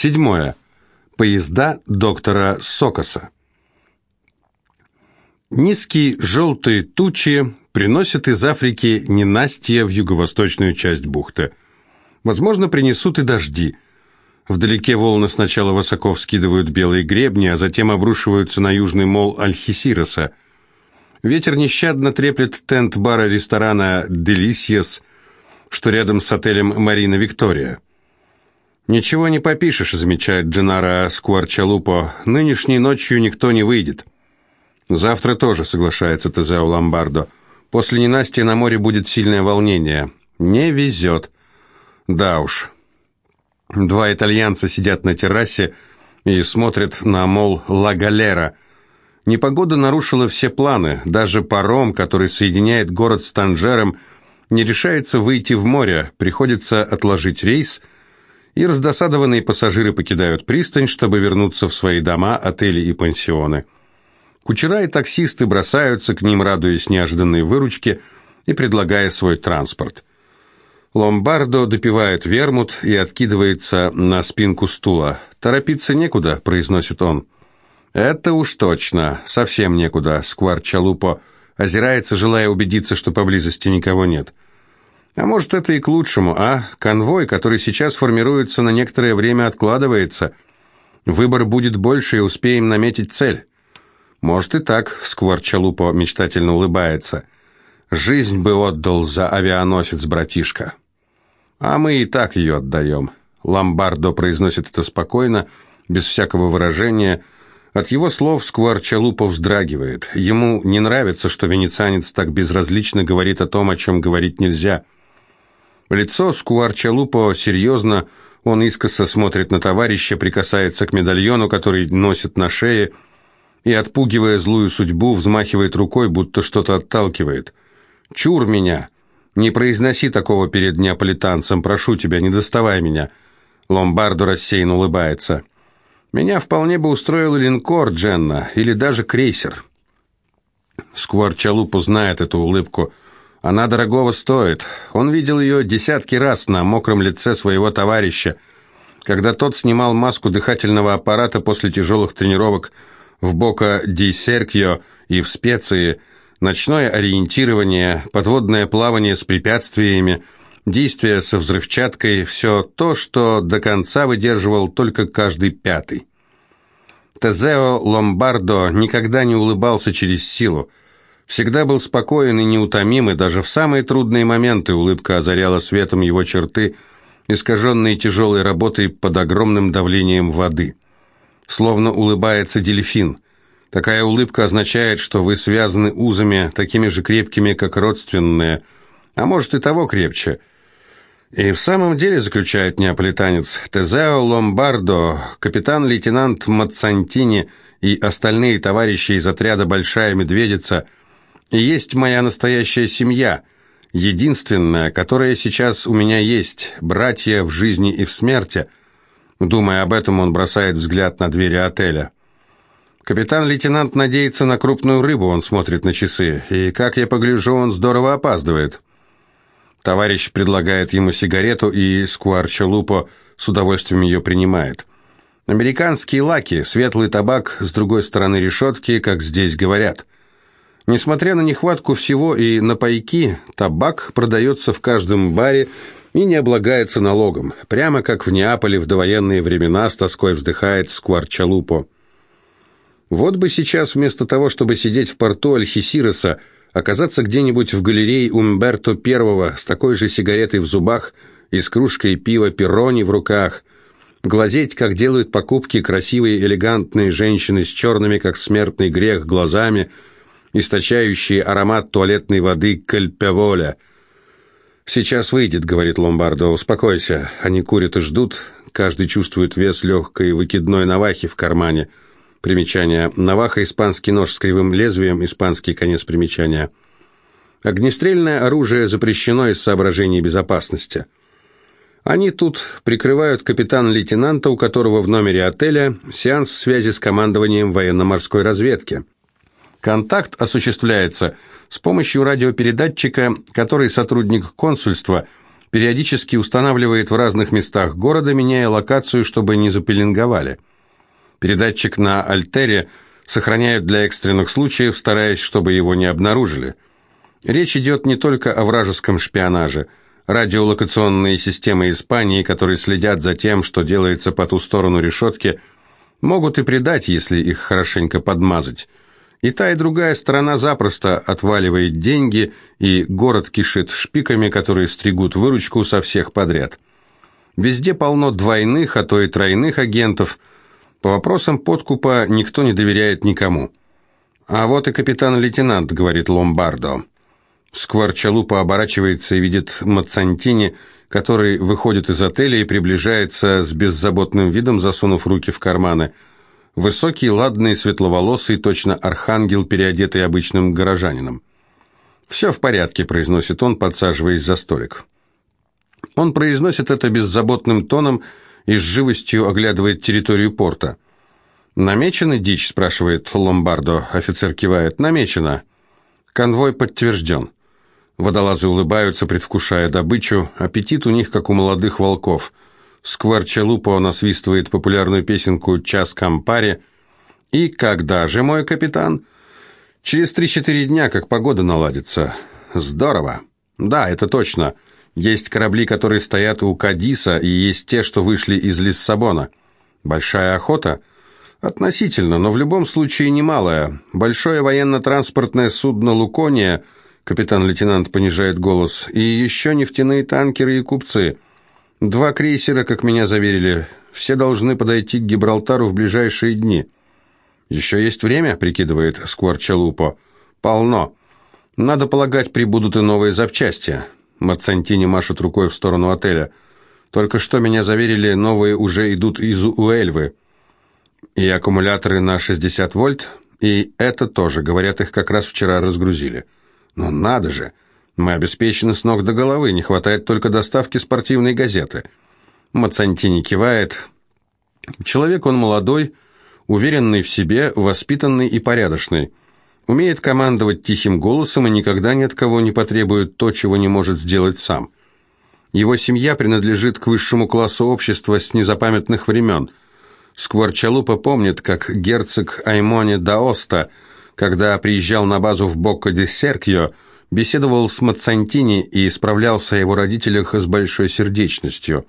Седьмое. Поезда доктора Сокоса. Низкие желтые тучи приносят из Африки ненастье в юго-восточную часть бухты. Возможно, принесут и дожди. Вдалеке волны сначала высоко вскидывают белые гребни, а затем обрушиваются на южный мол Альхисироса. Ветер нещадно треплет тент бара ресторана «Делисьес», что рядом с отелем «Марина Виктория». «Ничего не попишешь», — замечает Дженаро Скуарчалупо. «Нынешней ночью никто не выйдет». «Завтра тоже», — соглашается Тезео Ломбардо. «После ненастья на море будет сильное волнение. Не везет». «Да уж». Два итальянца сидят на террасе и смотрят на мол «Ла Галера». Непогода нарушила все планы. Даже паром, который соединяет город с Танжером, не решается выйти в море. Приходится отложить рейс — и раздосадованные пассажиры покидают пристань, чтобы вернуться в свои дома, отели и пансионы. Кучера и таксисты бросаются к ним, радуясь неожиданной выручке и предлагая свой транспорт. Ломбардо допивает вермут и откидывается на спинку стула. «Торопиться некуда», — произносит он. «Это уж точно, совсем некуда», — Скварчалупо озирается, желая убедиться, что поблизости никого нет. А может, это и к лучшему, а? Конвой, который сейчас формируется, на некоторое время откладывается. Выбор будет больше, и успеем наметить цель. Может и так, Скворчалупо мечтательно улыбается. Жизнь бы отдал за авианосец, братишка. А мы и так ее отдаем. Ломбардо произносит это спокойно, без всякого выражения. От его слов Скворчалупо вздрагивает. Ему не нравится, что венецианец так безразлично говорит о том, о чем говорить нельзя – Лицо Скуарчалупо серьезно, он искоса смотрит на товарища, прикасается к медальону, который носит на шее, и, отпугивая злую судьбу, взмахивает рукой, будто что-то отталкивает. «Чур меня! Не произноси такого перед неаполитанцем, прошу тебя, не доставай меня!» Ломбардо рассеянно улыбается. «Меня вполне бы устроил линкор, Дженна, или даже крейсер». Скуарчалупо знает эту улыбку – она дорогого стоит. Он видел ее десятки раз на мокром лице своего товарища, когда тот снимал маску дыхательного аппарата после тяжелых тренировок в Бока ди Серкио и в Специи, ночное ориентирование, подводное плавание с препятствиями, действия со взрывчаткой, все то, что до конца выдерживал только каждый пятый. Тезео Ломбардо никогда не улыбался через силу, всегда был спокоен и неутомим, и даже в самые трудные моменты улыбка озаряла светом его черты, искаженные тяжелой работой под огромным давлением воды. Словно улыбается дельфин. Такая улыбка означает, что вы связаны узами, такими же крепкими, как родственные, а может и того крепче. И в самом деле, заключает неаполитанец, Тезео Ломбардо, капитан-лейтенант Мацантини и остальные товарищи из отряда «Большая медведица» – есть моя настоящая семья, единственная, которая сейчас у меня есть, братья в жизни и в смерти. Думая об этом, он бросает взгляд на двери отеля. Капитан-лейтенант надеется на крупную рыбу, он смотрит на часы, и, как я погляжу, он здорово опаздывает. Товарищ предлагает ему сигарету, и Скуарчо с удовольствием ее принимает. Американские лаки, светлый табак с другой стороны решетки, как здесь говорят – Несмотря на нехватку всего и на пайки, табак продается в каждом баре и не облагается налогом, прямо как в Неаполе в довоенные времена с тоской вздыхает Скварчалупо. Вот бы сейчас вместо того, чтобы сидеть в порту Альхисироса, оказаться где-нибудь в галерее Умберто I с такой же сигаретой в зубах и с кружкой пива Перрони в руках, глазеть, как делают покупки красивые элегантные женщины с черными, как смертный грех, глазами – источающие аромат туалетной воды кальпеволя. «Сейчас выйдет», — говорит Ломбардо, — «успокойся». Они курят и ждут, каждый чувствует вес легкой выкидной навахи в кармане. Примечание. Наваха – испанский нож с кривым лезвием, испанский конец примечания. Огнестрельное оружие запрещено из соображений безопасности. Они тут прикрывают капитан-лейтенанта, у которого в номере отеля сеанс связи с командованием военно-морской разведки. Контакт осуществляется с помощью радиопередатчика, который сотрудник консульства периодически устанавливает в разных местах города, меняя локацию, чтобы не запеленговали. Передатчик на Альтере сохраняют для экстренных случаев, стараясь, чтобы его не обнаружили. Речь идет не только о вражеском шпионаже. Радиолокационные системы Испании, которые следят за тем, что делается по ту сторону решетки, могут и предать, если их хорошенько подмазать. И та, и другая сторона запросто отваливает деньги, и город кишит шпиками, которые стригут выручку со всех подряд. Везде полно двойных, а то и тройных агентов. По вопросам подкупа никто не доверяет никому. «А вот и капитан-лейтенант», — говорит Ломбардо. Скворчалупа оборачивается и видит Мацантини, который выходит из отеля и приближается с беззаботным видом, засунув руки в карманы — Высокий, ладный, светловолосый, точно архангел, переодетый обычным горожанином. «Все в порядке», — произносит он, подсаживаясь за столик. Он произносит это беззаботным тоном и с живостью оглядывает территорию порта. «Намечена дичь?» — спрашивает Ломбардо. Офицер кивает. «Намечена». Конвой подтвержден. Водолазы улыбаются, предвкушая добычу. Аппетит у них, как у молодых волков — Скворчалупо насвистывает популярную песенку «Час Кампари». «И когда же, мой капитан?» «Через три-четыре дня, как погода наладится». «Здорово». «Да, это точно. Есть корабли, которые стоят у Кадиса, и есть те, что вышли из Лиссабона. Большая охота?» «Относительно, но в любом случае немалая. Большое военно-транспортное судно «Лукония», капитан-лейтенант понижает голос, и еще нефтяные танкеры и купцы – Два крейсера, как меня заверили, все должны подойти к Гибралтару в ближайшие дни. Еще есть время, прикидывает Скворчалупо. Полно. Надо полагать, прибудут и новые запчасти. Мацантини машет рукой в сторону отеля. Только что меня заверили, новые уже идут из Уэльвы. И аккумуляторы на 60 вольт, и это тоже, говорят, их как раз вчера разгрузили. Но надо же! Мы обеспечены с ног до головы, не хватает только доставки спортивной газеты. Мацантини кивает. Человек он молодой, уверенный в себе, воспитанный и порядочный. Умеет командовать тихим голосом и никогда ни от кого не потребует то, чего не может сделать сам. Его семья принадлежит к высшему классу общества с незапамятных времен. Скворчалупа помнит, как герцог Аймоне Даоста, когда приезжал на базу в Бокко-де-Серкьо, беседовал с Мацантини и справлялся о его родителях с большой сердечностью.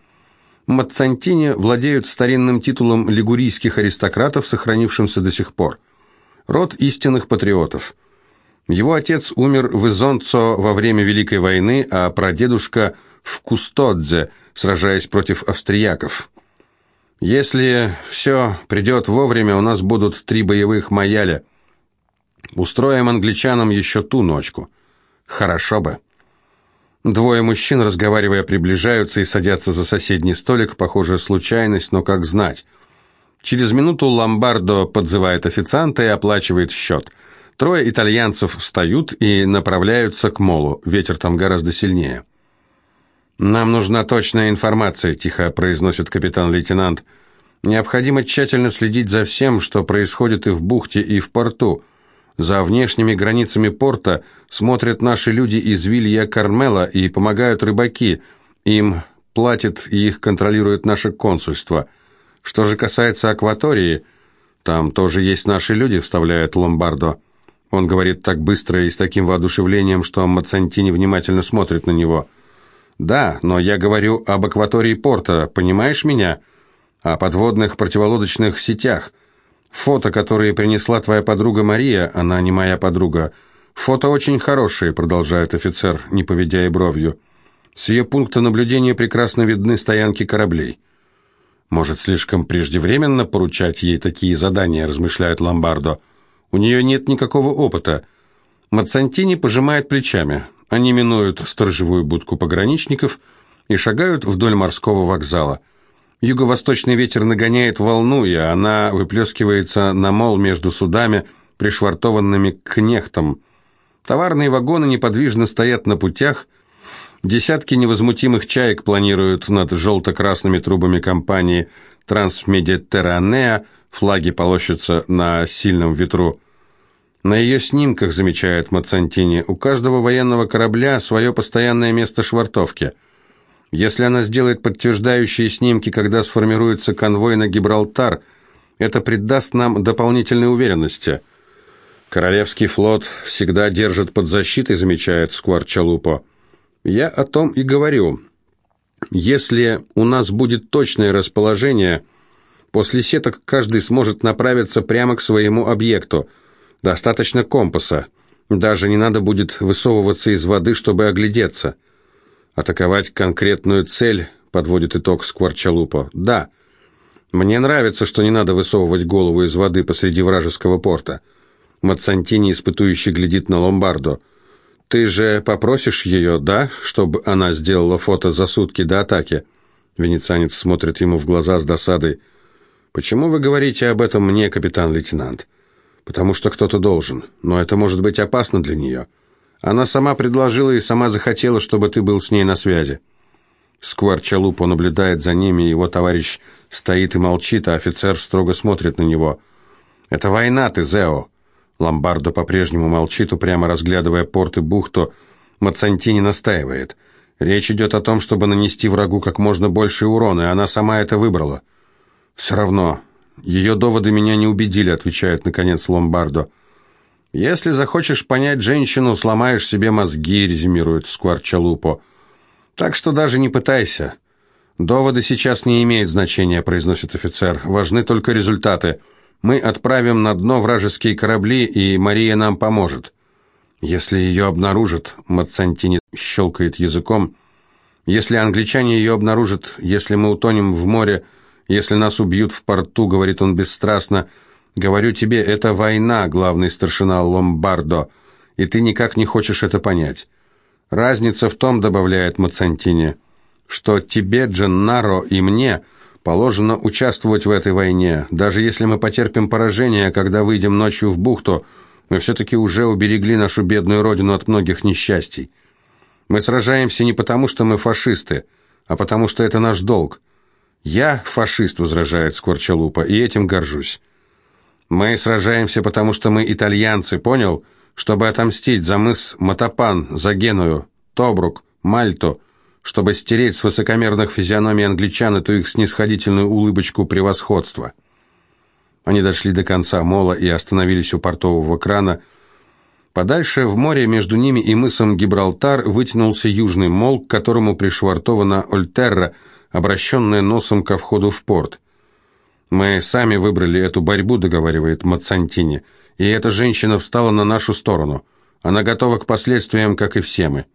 Мацантини владеют старинным титулом лигурийских аристократов, сохранившимся до сих пор. Род истинных патриотов. Его отец умер в Изонцо во время Великой войны, а прадедушка в Кустодзе, сражаясь против австрияков. Если все придет вовремя, у нас будут три боевых маяля. Устроим англичанам еще ту ночку. Хорошо бы. Двое мужчин, разговаривая, приближаются и садятся за соседний столик, похожая случайность, но как знать. Через минуту Ломбардо подзывает официанта и оплачивает счет. Трое итальянцев встают и направляются к молу, ветер там гораздо сильнее. «Нам нужна точная информация», – тихо произносит капитан-лейтенант. «Необходимо тщательно следить за всем, что происходит и в бухте, и в порту. За внешними границами порта смотрят наши люди из Вилья Кармела и помогают рыбаки. Им платят и их контролирует наше консульство. Что же касается акватории, там тоже есть наши люди, вставляет Ломбардо. Он говорит так быстро и с таким воодушевлением, что Мацантини внимательно смотрит на него. «Да, но я говорю об акватории порта, понимаешь меня? О подводных противолодочных сетях». Фото, которые принесла твоя подруга Мария, она не моя подруга. Фото очень хорошие, продолжает офицер, не поведя и бровью. С ее пункта наблюдения прекрасно видны стоянки кораблей. Может, слишком преждевременно поручать ей такие задания, размышляет Ломбардо. У нее нет никакого опыта. Мацантини пожимает плечами. Они минуют сторожевую будку пограничников и шагают вдоль морского вокзала. Юго-восточный ветер нагоняет волну, и она выплескивается на мол между судами, пришвартованными к нехтам. Товарные вагоны неподвижно стоят на путях, десятки невозмутимых чаек планируют над желто-красными трубами компании «Трансмедитерранеа», флаги полощутся на сильном ветру. На ее снимках, замечает Мацантини, у каждого военного корабля свое постоянное место швартовки – Если она сделает подтверждающие снимки, когда сформируется конвой на Гибралтар, это придаст нам дополнительной уверенности. Королевский флот всегда держит под защитой, замечает Скварчалупо. Я о том и говорю. Если у нас будет точное расположение, после сеток каждый сможет направиться прямо к своему объекту. Достаточно компаса. Даже не надо будет высовываться из воды, чтобы оглядеться. Атаковать конкретную цель, подводит итог Скворчалупо. Да. Мне нравится, что не надо высовывать голову из воды посреди вражеского порта. Мацантини испытующе глядит на Ломбардо. «Ты же попросишь ее, да, чтобы она сделала фото за сутки до атаки?» Венецианец смотрит ему в глаза с досадой. «Почему вы говорите об этом мне, капитан-лейтенант?» «Потому что кто-то должен, но это может быть опасно для нее. Она сама предложила и сама захотела, чтобы ты был с ней на связи». Сквар Чалупо наблюдает за ними, его товарищ стоит и молчит, а офицер строго смотрит на него. «Это война, ты, Зео. Ломбардо по-прежнему молчит, упрямо разглядывая порт и бухту. Мацантини настаивает. Речь идет о том, чтобы нанести врагу как можно больше урона, и она сама это выбрала. «Все равно. Ее доводы меня не убедили», — отвечает, наконец, Ломбардо. «Если захочешь понять женщину, сломаешь себе мозги», — резюмирует Скварчалупо. «Так что даже не пытайся». «Доводы сейчас не имеют значения», — произносит офицер. «Важны только результаты». Мы отправим на дно вражеские корабли, и Мария нам поможет. Если ее обнаружат, Мацантини щелкает языком, если англичане ее обнаружат, если мы утонем в море, если нас убьют в порту, говорит он бесстрастно, говорю тебе, это война, главный старшина Ломбардо, и ты никак не хочешь это понять. Разница в том, добавляет Мацантини, что тебе, Дженнаро, и мне – Положено участвовать в этой войне. Даже если мы потерпим поражение, когда выйдем ночью в бухту, мы все-таки уже уберегли нашу бедную родину от многих несчастий. Мы сражаемся не потому, что мы фашисты, а потому что это наш долг. Я фашист, возражает Скорчалупа, и этим горжусь. Мы сражаемся, потому что мы итальянцы, понял? Чтобы отомстить за мыс Матапан, за Геную, Тобрук, Мальту – чтобы стереть с высокомерных физиономий англичан эту их снисходительную улыбочку превосходства. Они дошли до конца мола и остановились у портового крана. Подальше в море между ними и мысом Гибралтар вытянулся южный мол, к которому пришвартована Ольтерра, обращенная носом ко входу в порт. «Мы сами выбрали эту борьбу», — договаривает Мацантини, «и эта женщина встала на нашу сторону. Она готова к последствиям, как и все мы».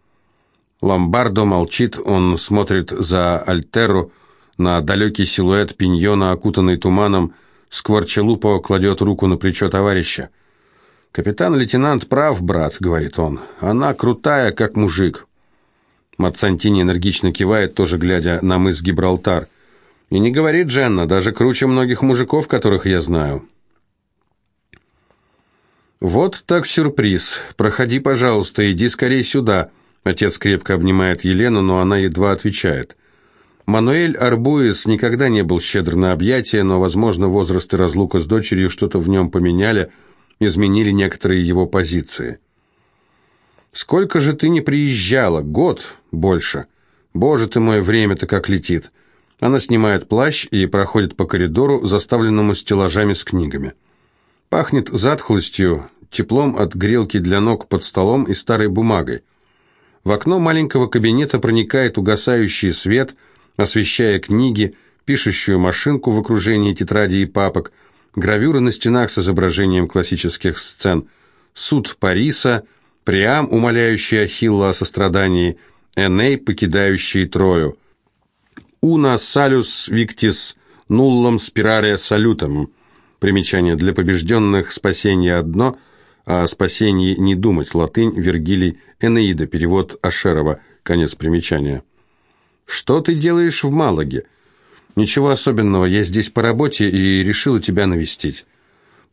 Ломбардо молчит, он смотрит за Альтеру, на далекий силуэт пиньона, окутанный туманом. Скворчелупо кладет руку на плечо товарища. «Капитан-лейтенант прав, брат», — говорит он. «Она крутая, как мужик». Мацантини энергично кивает, тоже глядя на мыс Гибралтар. «И не говорит Дженна, даже круче многих мужиков, которых я знаю». «Вот так сюрприз. Проходи, пожалуйста, иди скорее сюда», — Отец крепко обнимает Елену, но она едва отвечает. Мануэль Арбуис никогда не был щедр на объятия, но, возможно, возраст и разлука с дочерью что-то в нем поменяли, изменили некоторые его позиции. «Сколько же ты не приезжала? Год? Больше. Боже ты мой, время-то как летит!» Она снимает плащ и проходит по коридору, заставленному стеллажами с книгами. Пахнет затхлостью, теплом от грелки для ног под столом и старой бумагой. В окно маленького кабинета проникает угасающий свет, освещая книги, пишущую машинку в окружении тетрадей и папок, гравюры на стенах с изображением классических сцен, суд Париса, Приам, умоляющий Ахилла о сострадании, Эней, покидающий Трою. «Уна салюс виктис нуллам спираре салютам». Примечание для побежденных спасение одно – о спасении не думать. Латынь, Вергилий, Энеида, перевод Ашерова, конец примечания. «Что ты делаешь в Малаге?» «Ничего особенного, я здесь по работе и решила тебя навестить».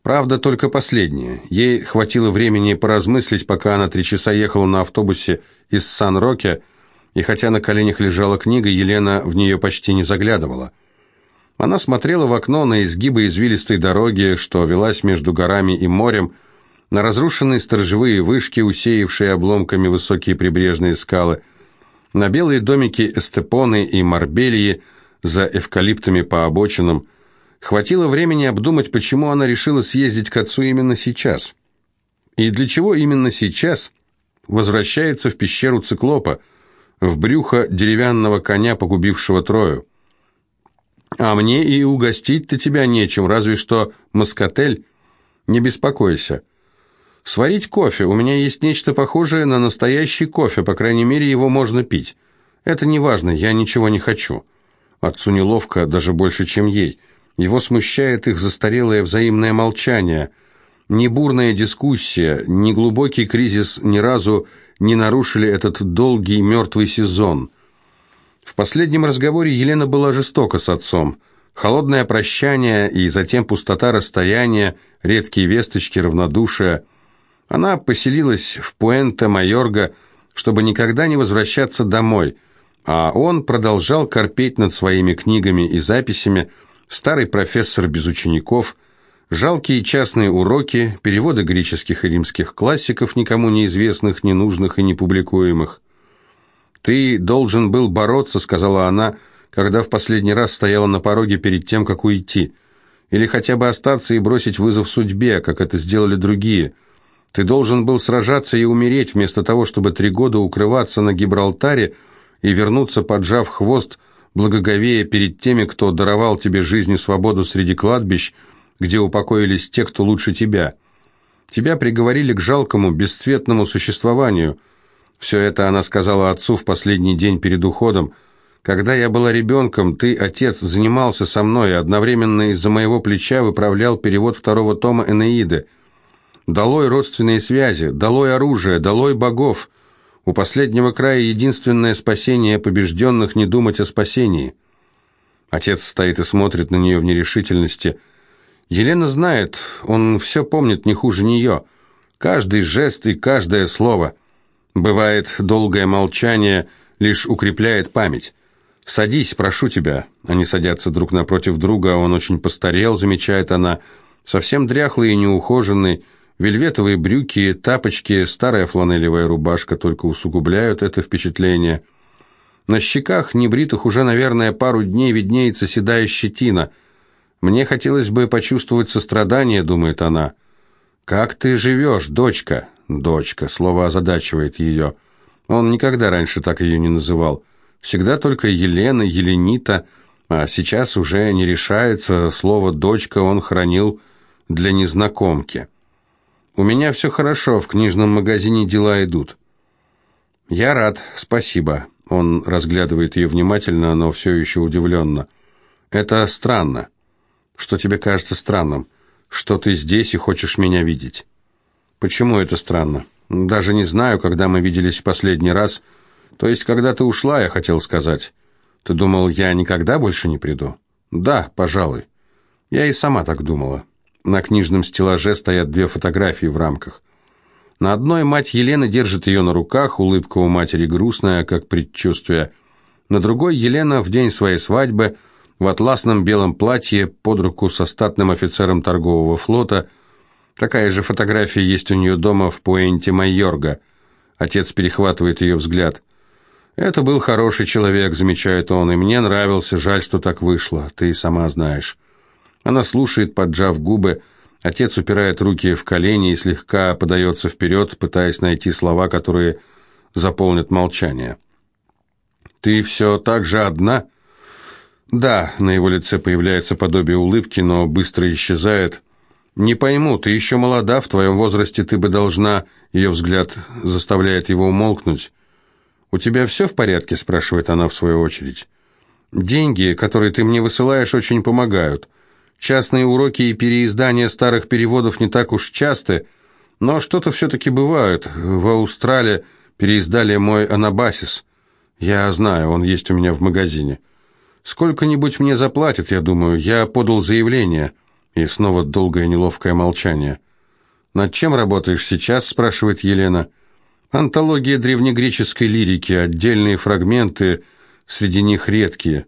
Правда, только последнее. Ей хватило времени поразмыслить, пока она три часа ехала на автобусе из Сан-Роке, и хотя на коленях лежала книга, Елена в нее почти не заглядывала. Она смотрела в окно на изгибы извилистой дороги, что велась между горами и морем, на разрушенные сторожевые вышки, усеявшие обломками высокие прибрежные скалы, на белые домики Эстепоны и Марбелии за эвкалиптами по обочинам. Хватило времени обдумать, почему она решила съездить к отцу именно сейчас. И для чего именно сейчас возвращается в пещеру циклопа, в брюхо деревянного коня, погубившего Трою. А мне и угостить-то тебя нечем, разве что москотель. Не беспокойся. Сварить кофе. У меня есть нечто похожее на настоящий кофе, по крайней мере, его можно пить. Это не важно, я ничего не хочу. Отцу неловко, даже больше, чем ей. Его смущает их застарелое взаимное молчание. Ни бурная дискуссия, ни глубокий кризис ни разу не нарушили этот долгий мертвый сезон. В последнем разговоре Елена была жестока с отцом. Холодное прощание и затем пустота расстояния, редкие весточки, равнодушие – она поселилась в Пуэнте-Майорго, чтобы никогда не возвращаться домой, а он продолжал корпеть над своими книгами и записями, старый профессор без учеников, жалкие частные уроки, переводы греческих и римских классиков, никому неизвестных, ненужных и непубликуемых. «Ты должен был бороться», — сказала она, когда в последний раз стояла на пороге перед тем, как уйти, или хотя бы остаться и бросить вызов судьбе, как это сделали другие — ты должен был сражаться и умереть, вместо того, чтобы три года укрываться на Гибралтаре и вернуться, поджав хвост, благоговея перед теми, кто даровал тебе жизнь и свободу среди кладбищ, где упокоились те, кто лучше тебя. Тебя приговорили к жалкому, бесцветному существованию. Все это она сказала отцу в последний день перед уходом. Когда я была ребенком, ты, отец, занимался со мной и одновременно из-за моего плеча выправлял перевод второго тома «Энеиды». Долой родственные связи, долой оружие, долой богов. У последнего края единственное спасение побежденных не думать о спасении. Отец стоит и смотрит на нее в нерешительности. Елена знает, он все помнит не хуже нее. Каждый жест и каждое слово. Бывает, долгое молчание лишь укрепляет память. «Садись, прошу тебя». Они садятся друг напротив друга, он очень постарел, замечает она, совсем дряхлый и неухоженный, Вельветовые брюки, тапочки, старая фланелевая рубашка только усугубляют это впечатление. На щеках, небритых уже, наверное, пару дней, виднеется седая щетина. «Мне хотелось бы почувствовать сострадание», — думает она. «Как ты живешь, дочка?» «Дочка», — слово озадачивает ее. Он никогда раньше так ее не называл. Всегда только Елена, Еленита, а сейчас уже не решается, слово «дочка» он хранил для незнакомки. У меня все хорошо, в книжном магазине дела идут. Я рад, спасибо. Он разглядывает ее внимательно, но все еще удивленно. Это странно. Что тебе кажется странным? Что ты здесь и хочешь меня видеть? Почему это странно? Даже не знаю, когда мы виделись в последний раз. То есть, когда ты ушла, я хотел сказать. Ты думал, я никогда больше не приду? Да, пожалуй. Я и сама так думала. На книжном стеллаже стоят две фотографии в рамках. На одной мать Елена держит ее на руках, улыбка у матери грустная, как предчувствие. На другой Елена в день своей свадьбы в атласном белом платье под руку со статным офицером торгового флота. Такая же фотография есть у нее дома в Пуэнте Майорга. Отец перехватывает ее взгляд. «Это был хороший человек», — замечает он, — «и мне нравился, жаль, что так вышло, ты и сама знаешь». Она слушает, поджав губы. Отец упирает руки в колени и слегка подается вперед, пытаясь найти слова, которые заполнят молчание. «Ты все так же одна?» «Да», — на его лице появляется подобие улыбки, но быстро исчезает. «Не пойму, ты еще молода, в твоем возрасте ты бы должна...» Ее взгляд заставляет его умолкнуть. «У тебя все в порядке?» — спрашивает она в свою очередь. «Деньги, которые ты мне высылаешь, очень помогают. Частные уроки и переиздания старых переводов не так уж часты, но что-то все-таки бывает. В Австралии переиздали мой «Анабасис». Я знаю, он есть у меня в магазине. Сколько-нибудь мне заплатят, я думаю. Я подал заявление. И снова долгое неловкое молчание. «Над чем работаешь сейчас?» – спрашивает Елена. «Антология древнегреческой лирики, отдельные фрагменты, среди них редкие.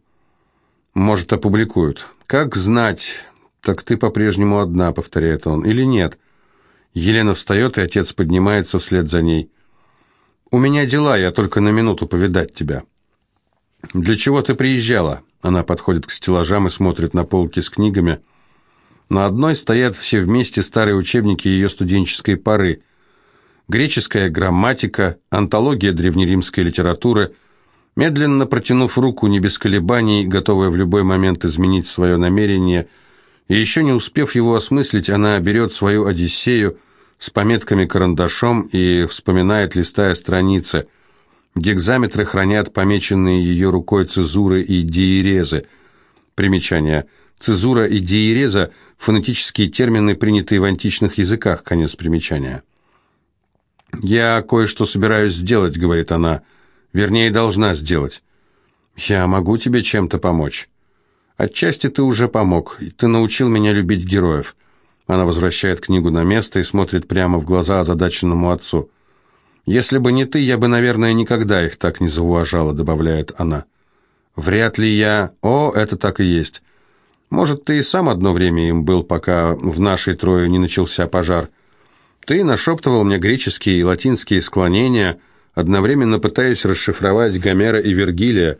Может, опубликуют. «Как знать, так ты по-прежнему одна», — повторяет он, — «или нет?» Елена встает, и отец поднимается вслед за ней. «У меня дела, я только на минуту повидать тебя». «Для чего ты приезжала?» Она подходит к стеллажам и смотрит на полки с книгами. На одной стоят все вместе старые учебники ее студенческой поры. Греческая грамматика, антология древнеримской литературы. Медленно протянув руку, не без колебаний, готовая в любой момент изменить свое намерение, и еще не успев его осмыслить, она берет свою «Одиссею» с пометками карандашом и вспоминает, листая страницы – Гекзаметры хранят помеченные ее рукой цезуры и диерезы. Примечание. Цезура и диереза – фонетические термины, принятые в античных языках. Конец примечания. «Я кое-что собираюсь сделать», — говорит она. «Вернее, должна сделать». «Я могу тебе чем-то помочь?» «Отчасти ты уже помог. Ты научил меня любить героев». Она возвращает книгу на место и смотрит прямо в глаза озадаченному отцу. «Если бы не ты, я бы, наверное, никогда их так не зауважала», — добавляет она. «Вряд ли я...» «О, это так и есть. Может, ты и сам одно время им был, пока в нашей трое не начался пожар. Ты нашептывал мне греческие и латинские склонения, одновременно пытаясь расшифровать Гомера и Вергилия.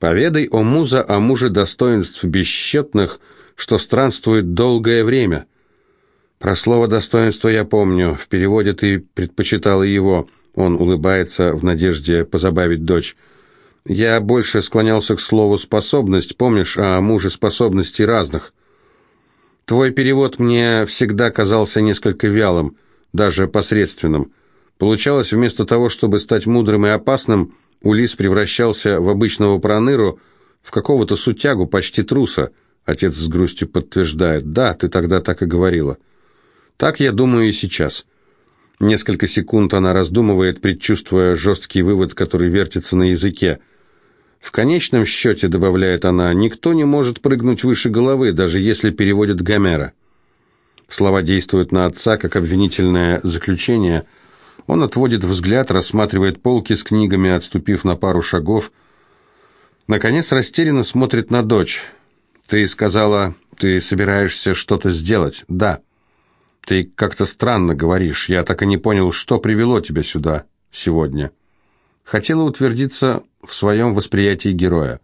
Поведай, о муза, о муже достоинств бесчетных, что странствует долгое время». Про слово «достоинство» я помню. В переводе ты предпочитала его. Он улыбается в надежде позабавить дочь. Я больше склонялся к слову «способность». Помнишь о муже способностей разных? Твой перевод мне всегда казался несколько вялым, даже посредственным. Получалось, вместо того, чтобы стать мудрым и опасным, Улис превращался в обычного проныру, в какого-то сутягу, почти труса. Отец с грустью подтверждает. Да, ты тогда так и говорила. Так я думаю и сейчас. Несколько секунд она раздумывает, предчувствуя жесткий вывод, который вертится на языке. В конечном счете, добавляет она, никто не может прыгнуть выше головы, даже если переводит Гомера. Слова действуют на отца, как обвинительное заключение. Он отводит взгляд, рассматривает полки с книгами, отступив на пару шагов. Наконец растерянно смотрит на дочь. «Ты сказала, ты собираешься что-то сделать?» «Да». «Ты как-то странно говоришь. Я так и не понял, что привело тебя сюда сегодня». Хотела утвердиться в своем восприятии героя.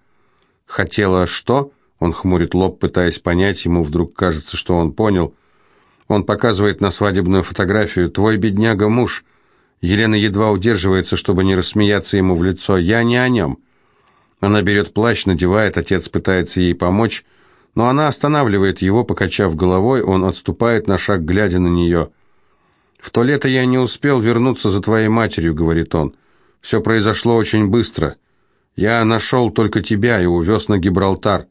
«Хотела что?» Он хмурит лоб, пытаясь понять, ему вдруг кажется, что он понял. Он показывает на свадебную фотографию. «Твой бедняга-муж». Елена едва удерживается, чтобы не рассмеяться ему в лицо. «Я не о нем». Она берет плащ, надевает, отец пытается ей помочь, но она останавливает его, покачав головой, он отступает на шаг, глядя на нее. «В то лето я не успел вернуться за твоей матерью», — говорит он. «Все произошло очень быстро. Я нашел только тебя и увез на Гибралтар.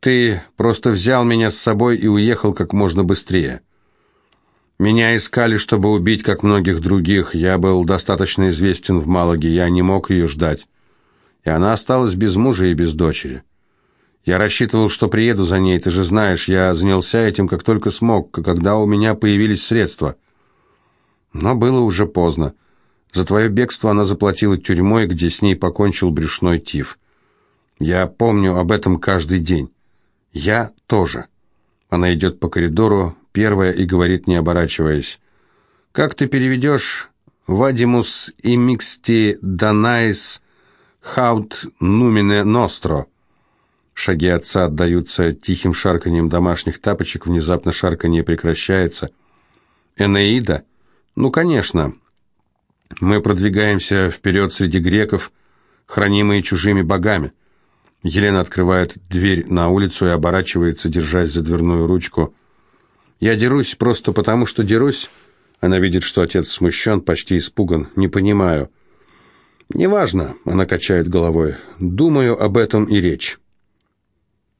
Ты просто взял меня с собой и уехал как можно быстрее. Меня искали, чтобы убить, как многих других. Я был достаточно известен в Малаге, я не мог ее ждать. И она осталась без мужа и без дочери». Я рассчитывал, что приеду за ней, ты же знаешь, я занялся этим как только смог, когда у меня появились средства. Но было уже поздно. За твое бегство она заплатила тюрьмой, где с ней покончил брюшной тиф. Я помню об этом каждый день. Я тоже. Она идет по коридору, первая, и говорит, не оборачиваясь. «Как ты переведешь «Vadimus immixti Danais haud numine nostro»?» Шаги отца отдаются тихим шарканьем домашних тапочек, внезапно шарканье прекращается. Энеида? Ну, конечно. Мы продвигаемся вперед среди греков, хранимые чужими богами. Елена открывает дверь на улицу и оборачивается, держась за дверную ручку. «Я дерусь просто потому, что дерусь». Она видит, что отец смущен, почти испуган. «Не понимаю». «Неважно», — она качает головой. «Думаю, об этом и речь».